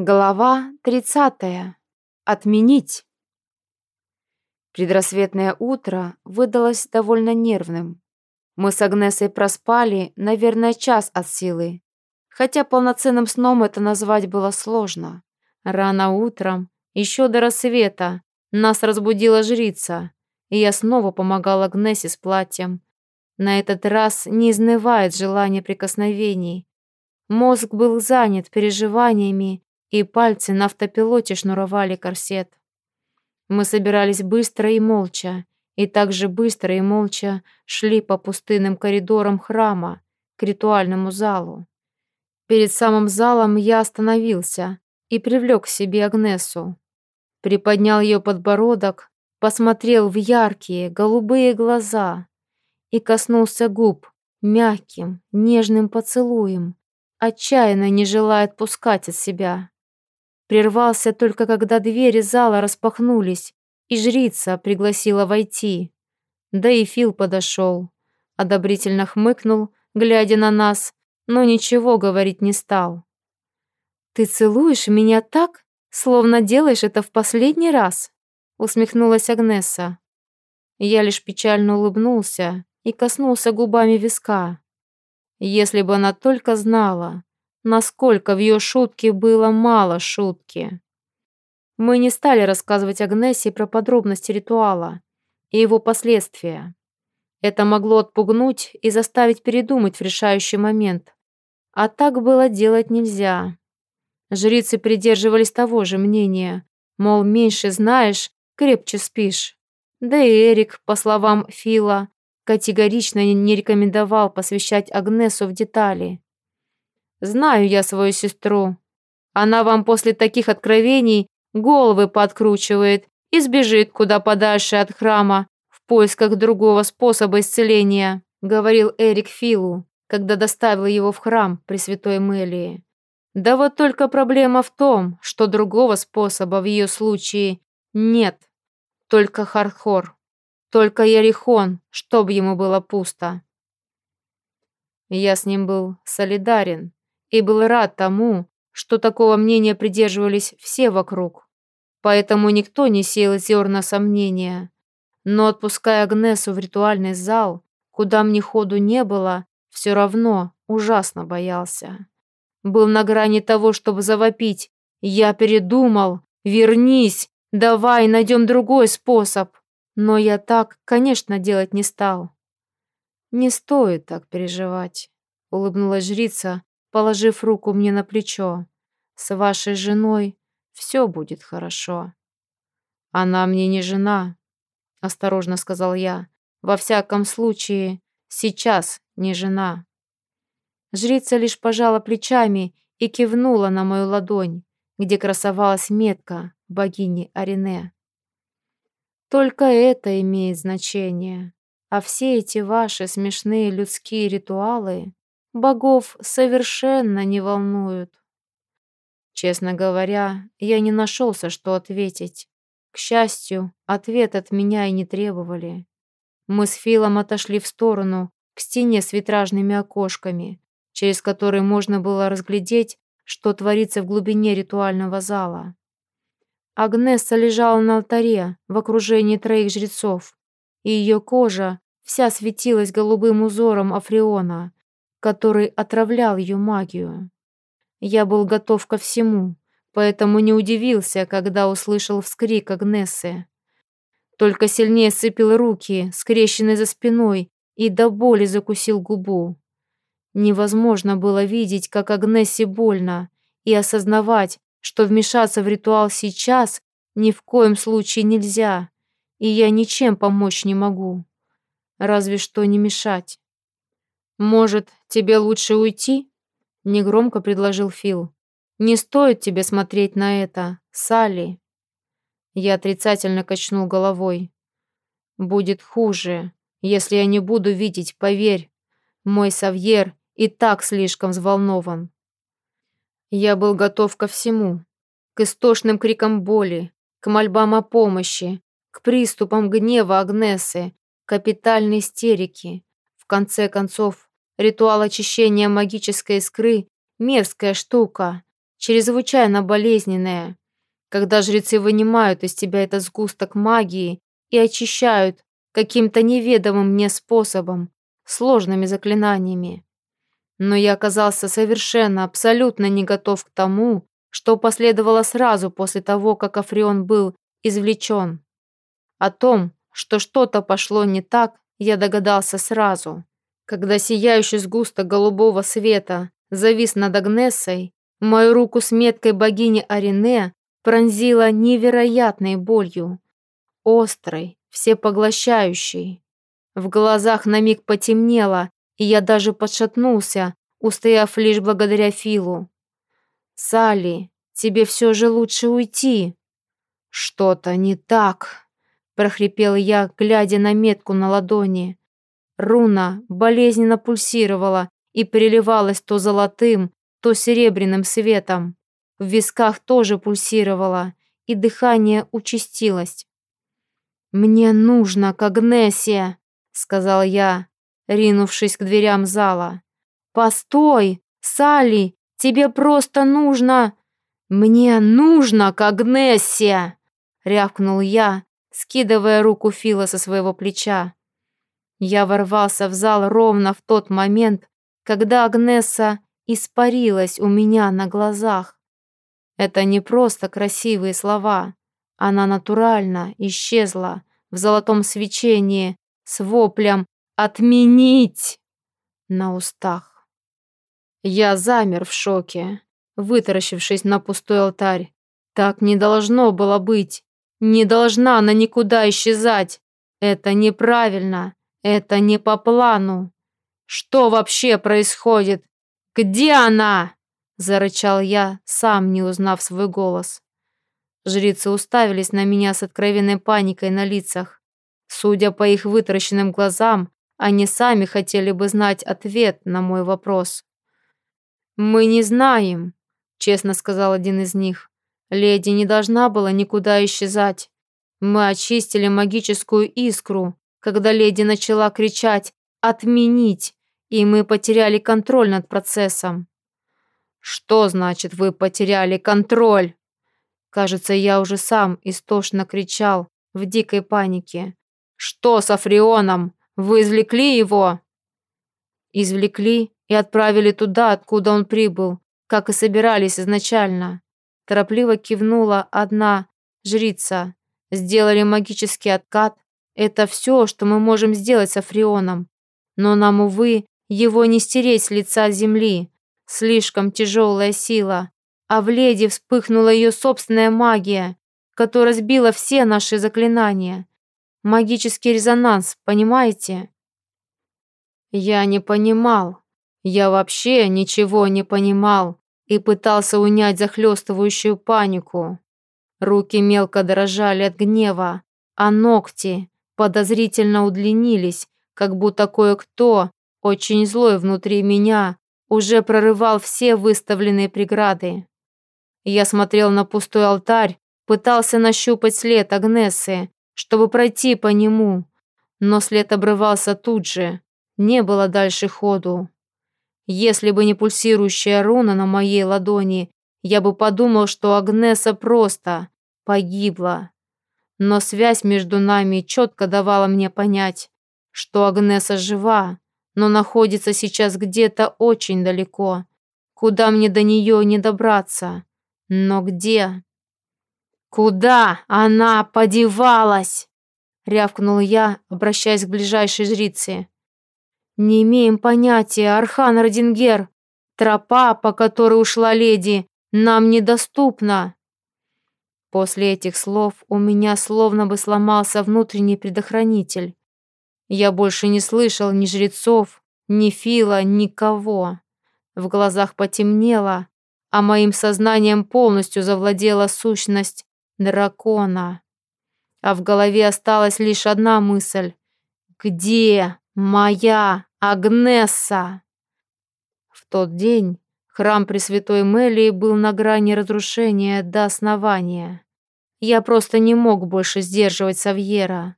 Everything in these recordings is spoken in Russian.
Глава 30. Отменить. Предрассветное утро выдалось довольно нервным. Мы с Агнесой проспали, наверное, час от силы. Хотя полноценным сном это назвать было сложно. Рано утром, еще до рассвета, нас разбудила жрица, и я снова помогала Агнесе с платьем. На этот раз не изнывает желание прикосновений. Мозг был занят переживаниями и пальцы на автопилоте шнуровали корсет. Мы собирались быстро и молча, и также быстро и молча шли по пустынным коридорам храма к ритуальному залу. Перед самым залом я остановился и привлек к себе Агнесу. Приподнял ее подбородок, посмотрел в яркие голубые глаза и коснулся губ мягким, нежным поцелуем, отчаянно не желая отпускать от себя прервался только когда двери зала распахнулись, и жрица пригласила войти. Да и Фил подошел, одобрительно хмыкнул, глядя на нас, но ничего говорить не стал. «Ты целуешь меня так, словно делаешь это в последний раз», усмехнулась Агнеса. Я лишь печально улыбнулся и коснулся губами виска. Если бы она только знала, насколько в ее шутке было мало шутки. Мы не стали рассказывать Агнессе про подробности ритуала и его последствия. Это могло отпугнуть и заставить передумать в решающий момент. А так было делать нельзя. Жрицы придерживались того же мнения, мол, меньше знаешь, крепче спишь. Да и Эрик, по словам Фила, категорично не рекомендовал посвящать Агнесу в детали. Знаю я свою сестру. Она вам после таких откровений головы подкручивает и сбежит куда подальше от храма в поисках другого способа исцеления», говорил Эрик Филу, когда доставил его в храм Пресвятой Мелии. Да вот только проблема в том, что другого способа в ее случае нет. Только Хархор, только Ярихон, чтобы ему было пусто. Я с ним был солидарен и был рад тому, что такого мнения придерживались все вокруг. Поэтому никто не сеял зерна сомнения. Но отпуская Агнесу в ритуальный зал, куда мне ходу не было, все равно ужасно боялся. Был на грани того, чтобы завопить. «Я передумал! Вернись! Давай найдем другой способ!» Но я так, конечно, делать не стал. «Не стоит так переживать», — улыбнулась жрица, положив руку мне на плечо. «С вашей женой все будет хорошо». «Она мне не жена», — осторожно сказал я. «Во всяком случае, сейчас не жена». Жрица лишь пожала плечами и кивнула на мою ладонь, где красовалась метка богини Арине. «Только это имеет значение, а все эти ваши смешные людские ритуалы богов совершенно не волнуют. Честно говоря, я не нашелся, что ответить. К счастью, ответ от меня и не требовали. Мы с Филом отошли в сторону, к стене с витражными окошками, через которые можно было разглядеть, что творится в глубине ритуального зала. Агнесса лежала на алтаре в окружении троих жрецов, и ее кожа вся светилась голубым узором Африона, который отравлял ее магию. Я был готов ко всему, поэтому не удивился, когда услышал вскрик Агнессы. Только сильнее сцепил руки, скрещенные за спиной, и до боли закусил губу. Невозможно было видеть, как Агнессе больно, и осознавать, что вмешаться в ритуал сейчас ни в коем случае нельзя, и я ничем помочь не могу. Разве что не мешать. «Может, тебе лучше уйти?» — негромко предложил Фил. «Не стоит тебе смотреть на это, Салли». Я отрицательно качнул головой. «Будет хуже, если я не буду видеть, поверь. Мой Савьер и так слишком взволнован». Я был готов ко всему. К истошным крикам боли, к мольбам о помощи, к приступам гнева Агнесы, капитальной истерике. В конце концов, Ритуал очищения магической искры – мерзкая штука, чрезвычайно болезненное, когда жрецы вынимают из тебя этот сгусток магии и очищают каким-то неведомым мне способом, сложными заклинаниями. Но я оказался совершенно, абсолютно не готов к тому, что последовало сразу после того, как Африон был извлечен. О том, что что-то пошло не так, я догадался сразу. Когда сияющий сгусток голубого света завис над Агнесой, мою руку с меткой богини Арине пронзила невероятной болью, острой, всепоглощающей. В глазах на миг потемнело, и я даже подшатнулся, устояв лишь благодаря Филу. «Салли, тебе все же лучше уйти». «Что-то не так», — прохрипел я, глядя на метку на ладони. Руна болезненно пульсировала и переливалась то золотым, то серебряным светом. В висках тоже пульсировало, и дыхание участилось. «Мне нужно к Агнессе», — сказал я, ринувшись к дверям зала. «Постой, Салли, тебе просто нужно...» «Мне нужно к Агнессе!» — рявкнул я, скидывая руку Фила со своего плеча. Я ворвался в зал ровно в тот момент, когда Агнесса испарилась у меня на глазах. Это не просто красивые слова. Она натурально исчезла в золотом свечении с воплем «Отменить!» на устах. Я замер в шоке, вытаращившись на пустой алтарь. Так не должно было быть. Не должна она никуда исчезать. Это неправильно. Это не по плану. Что вообще происходит? Где она? Зарычал я, сам не узнав свой голос. Жрицы уставились на меня с откровенной паникой на лицах. Судя по их вытаращенным глазам, они сами хотели бы знать ответ на мой вопрос. «Мы не знаем», — честно сказал один из них. «Леди не должна была никуда исчезать. Мы очистили магическую искру, когда леди начала кричать «Отменить!» и мы потеряли контроль над процессом». «Что значит, вы потеряли контроль?» Кажется, я уже сам истошно кричал в дикой панике. «Что с Африоном? Вы извлекли его?» Извлекли и отправили туда, откуда он прибыл, как и собирались изначально. Торопливо кивнула одна жрица. Сделали магический откат. Это все, что мы можем сделать с Африоном. Но нам, увы, его не стереть с лица земли. Слишком тяжелая сила. А в леди вспыхнула ее собственная магия, которая сбила все наши заклинания. Магический резонанс, понимаете? Я не понимал. Я вообще ничего не понимал и пытался унять захлестывающую панику. Руки мелко дрожали от гнева, а ногти подозрительно удлинились, как будто кое-кто, очень злой внутри меня, уже прорывал все выставленные преграды. Я смотрел на пустой алтарь, пытался нащупать след Агнесы, чтобы пройти по нему, но след обрывался тут же, не было дальше ходу. Если бы не пульсирующая руна на моей ладони, я бы подумал, что Агнеса просто погибла. Но связь между нами четко давала мне понять, что Агнеса жива, но находится сейчас где-то очень далеко, куда мне до нее не добраться. Но где? «Куда она подевалась?» — рявкнул я, обращаясь к ближайшей жрице. «Не имеем понятия, Архан Родингер. Тропа, по которой ушла леди, нам недоступна». После этих слов у меня словно бы сломался внутренний предохранитель. Я больше не слышал ни жрецов, ни Фила, никого. В глазах потемнело, а моим сознанием полностью завладела сущность дракона. А в голове осталась лишь одна мысль. «Где моя Агнесса?» В тот день храм Пресвятой Мелии был на грани разрушения до основания. Я просто не мог больше сдерживать Савьера.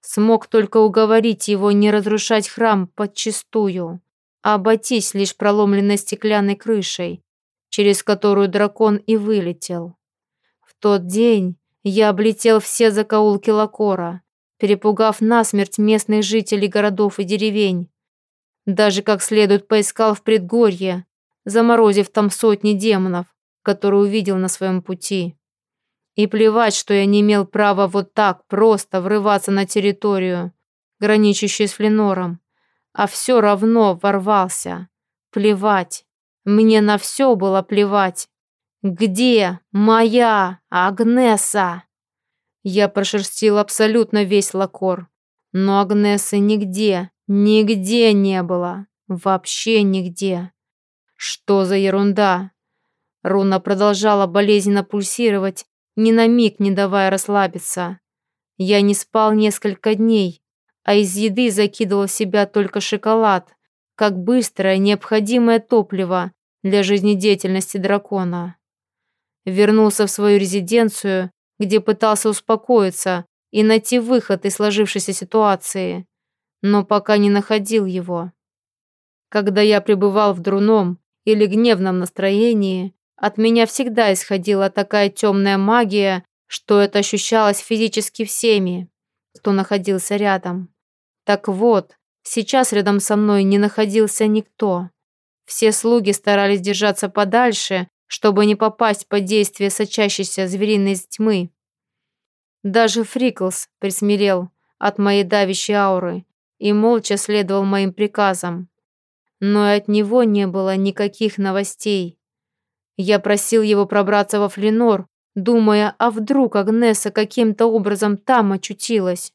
Смог только уговорить его не разрушать храм подчистую, а обойтись лишь проломленной стеклянной крышей, через которую дракон и вылетел. В тот день я облетел все закоулки Лакора, перепугав насмерть местных жителей городов и деревень. Даже как следует поискал в предгорье, заморозив там сотни демонов, которые увидел на своем пути. И плевать, что я не имел права вот так просто врываться на территорию, граничащую с Фленором, а все равно ворвался. Плевать. Мне на все было плевать. Где моя Агнеса? Я прошерстил абсолютно весь лакор, но Агнесы нигде, нигде не было. Вообще нигде. Что за ерунда? Руна продолжала болезненно пульсировать, ни на миг не давая расслабиться. Я не спал несколько дней, а из еды закидывал в себя только шоколад, как быстрое необходимое топливо для жизнедеятельности дракона. Вернулся в свою резиденцию, где пытался успокоиться и найти выход из сложившейся ситуации, но пока не находил его. Когда я пребывал в дурном или гневном настроении, от меня всегда исходила такая темная магия, что это ощущалось физически всеми, кто находился рядом. Так вот, сейчас рядом со мной не находился никто. Все слуги старались держаться подальше, чтобы не попасть под действие сочащейся звериной тьмы. Даже Фриклс присмирел от моей давящей ауры и молча следовал моим приказам. Но и от него не было никаких новостей. Я просил его пробраться во Фленор, думая, а вдруг Агнеса каким-то образом там очутилась.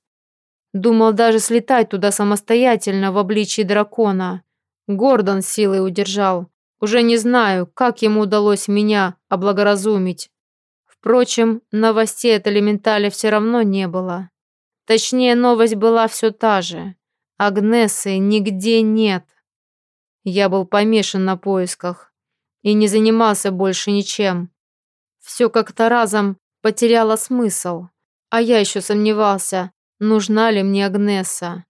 Думал даже слетать туда самостоятельно в обличии дракона. Гордон силой удержал. Уже не знаю, как ему удалось меня облагоразумить. Впрочем, новостей от элементаля все равно не было. Точнее, новость была все та же. Агнесы нигде нет. Я был помешан на поисках и не занимался больше ничем. Все как-то разом потеряло смысл, а я еще сомневался, нужна ли мне Агнеса.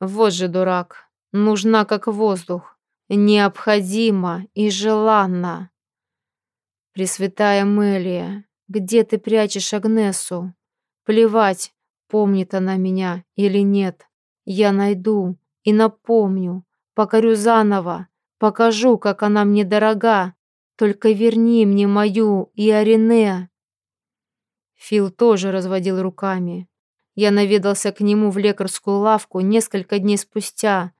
Вот же дурак, нужна как воздух, необходима и желанна. Пресвятая Мелия, где ты прячешь Агнесу? Плевать, помнит она меня или нет. Я найду и напомню, покорю заново, Покажу, как она мне дорога. Только верни мне мою и Арине. Фил тоже разводил руками. Я наведался к нему в лекарскую лавку несколько дней спустя,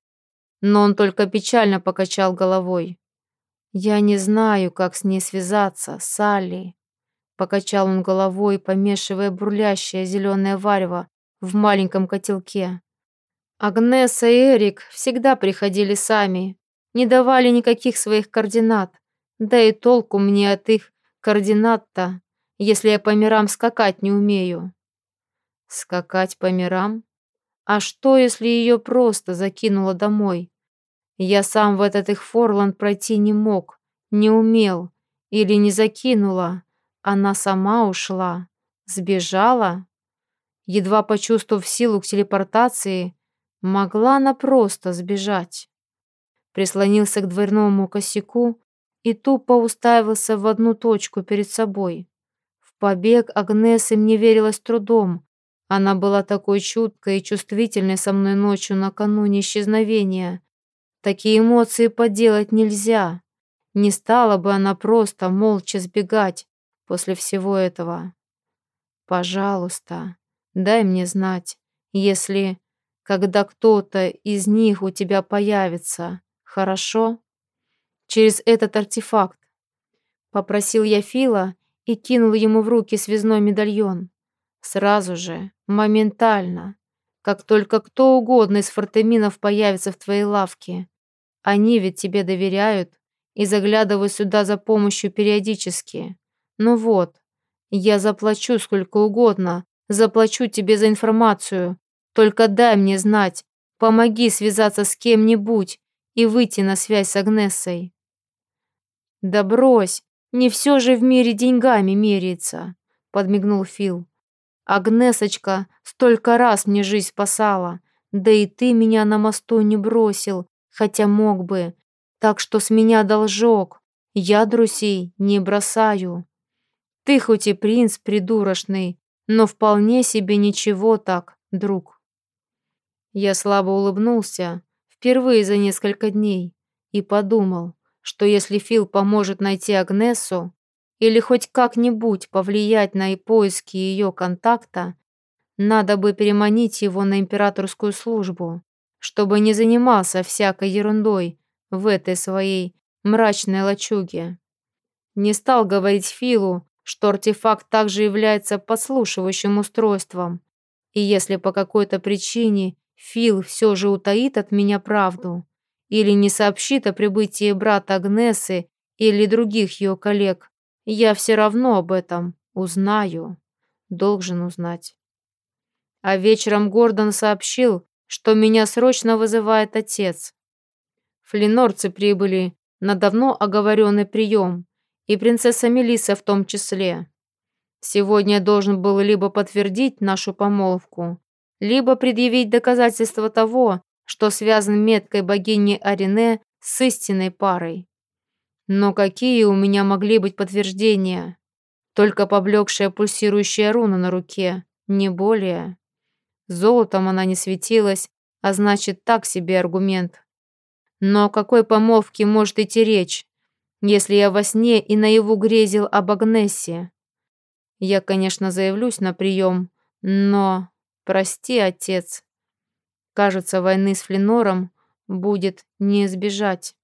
но он только печально покачал головой. «Я не знаю, как с ней связаться, Салли», — покачал он головой, помешивая бурлящее зеленое варево в маленьком котелке. Агнеса и Эрик всегда приходили сами, не давали никаких своих координат. Да и толку мне от их координат-то, если я по мирам скакать не умею. Скакать по мирам? А что, если ее просто закинуло домой? Я сам в этот их форланд пройти не мог, не умел. Или не закинула. Она сама ушла. Сбежала? Едва почувствовав силу к телепортации, могла она просто сбежать прислонился к дверному косяку и тупо уставился в одну точку перед собой. В побег Агнесы мне верилось трудом. Она была такой чуткой и чувствительной со мной ночью накануне исчезновения. Такие эмоции поделать нельзя. Не стала бы она просто молча сбегать после всего этого. Пожалуйста, дай мне знать, если, когда кто-то из них у тебя появится, Хорошо. Через этот артефакт. Попросил я Фила и кинул ему в руки связной медальон. Сразу же, моментально, как только кто угодно из фортеминов появится в твоей лавке. Они ведь тебе доверяют и заглядывают сюда за помощью периодически. Ну вот, я заплачу сколько угодно, заплачу тебе за информацию. Только дай мне знать, помоги связаться с кем-нибудь, и выйти на связь с Агнессой. «Да брось, не все же в мире деньгами меряется», — подмигнул Фил. «Агнесочка столько раз мне жизнь спасала, да и ты меня на мосту не бросил, хотя мог бы, так что с меня должок. Я друзей не бросаю. Ты хоть и принц придурочный, но вполне себе ничего так, друг. Я слабо улыбнулся, впервые за несколько дней, и подумал, что если Фил поможет найти Агнесу или хоть как-нибудь повлиять на поиски ее контакта, надо бы переманить его на императорскую службу, чтобы не занимался всякой ерундой в этой своей мрачной лачуге. Не стал говорить Филу, что артефакт также является подслушивающим устройством, и если по какой-то причине Фил все же утаит от меня правду или не сообщит о прибытии брата Агнесы или других ее коллег, я все равно об этом узнаю. Должен узнать. А вечером Гордон сообщил, что меня срочно вызывает отец. Флинорцы прибыли на давно оговоренный прием, и принцесса Мелиса в том числе. Сегодня должен был либо подтвердить нашу помолвку, либо предъявить доказательства того, что связан меткой богини Арине с истинной парой. Но какие у меня могли быть подтверждения? Только поблекшая пульсирующая руна на руке, не более. Золотом она не светилась, а значит, так себе аргумент. Но о какой помолвке может идти речь, если я во сне и наяву грезил об Агнессе? Я, конечно, заявлюсь на прием, но... Прости, отец. Кажется, войны с Фленором будет не избежать.